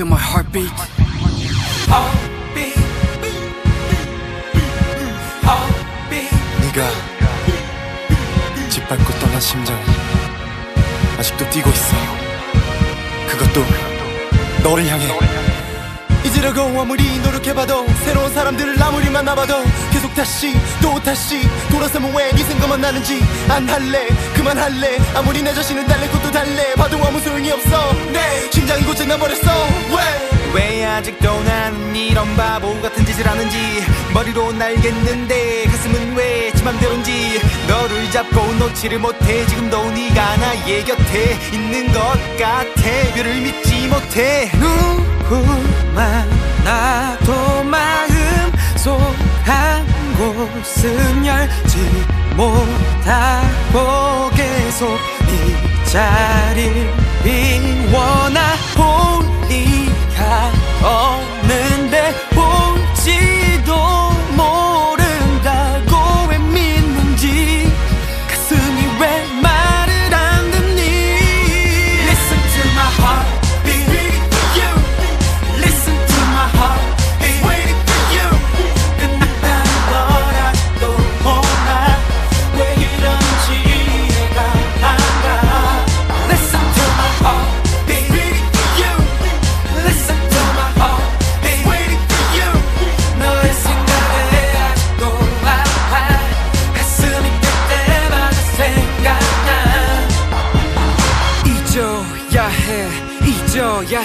feel my heartbeat. Heartbeat 네가 짓밟고 떠난 심장 아직도 뛰고 있어. 그것도 너를 향해. 이지려고 아무리 노력해봐도 새로운 사람들을 아무리 만나봐도 계속 다시 또 다시 돌아서면 왜 이 생각만 나는지. 안 할래 그만할래. 아무리 내 자신을 달래 것도 달래. 봐도 아무 소용이 없어. 내 심장이 고장나버렸어. 아직도 나는 이런 바보 같은 짓을 하는지 머리로 날겠는데 가슴은 왜 지 맘대로인지 너를 잡고 놓지를 못해 지금도 네가 나의 곁에 있는 것 같아. 별을 믿지 못해. 누구만 나도 마음 속 한 곳은 열지 못하고 계속 이 자리를 비워나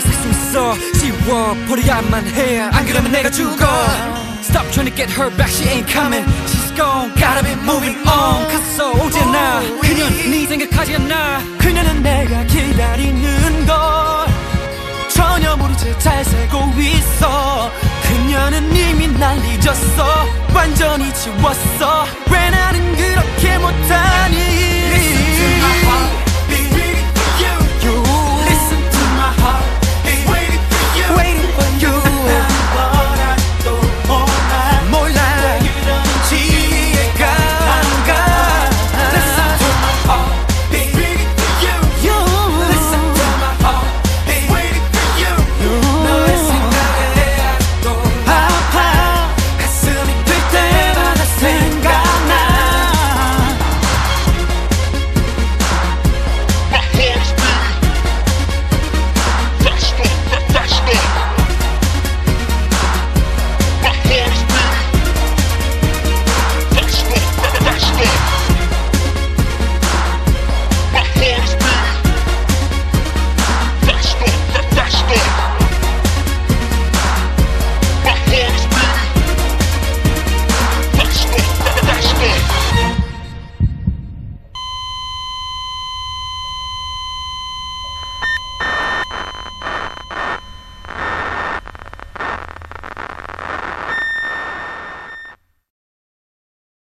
살 수 있어. 지워버려야만 해안 그러면 내가 죽어. Stop trying to get her back. She ain't coming. She's gone. Gotta be moving on. 갔어 오지 않아. 그녀는 네 생각하지 않아. 그녀는 내가 기다리는 걸. 전혀 채잘 살고 있어. 그녀는 이미 날 잊었어. 완전히 지웠어. 못하니